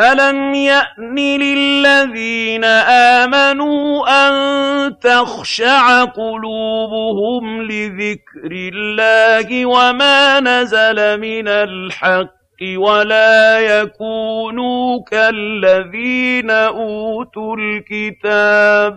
أَلَمْ يَأْنِ لِلَّذِينَ آمَنُوا أَن تَخْشَعَ قُلُوبُهُمْ لِذِكْرِ اللَّهِ وَمَا نَزَلَ مِنَ الْحَقِّ وَلَا يَكُونُوا كَالَّذِينَ أُوتُوا الْكِتَابَ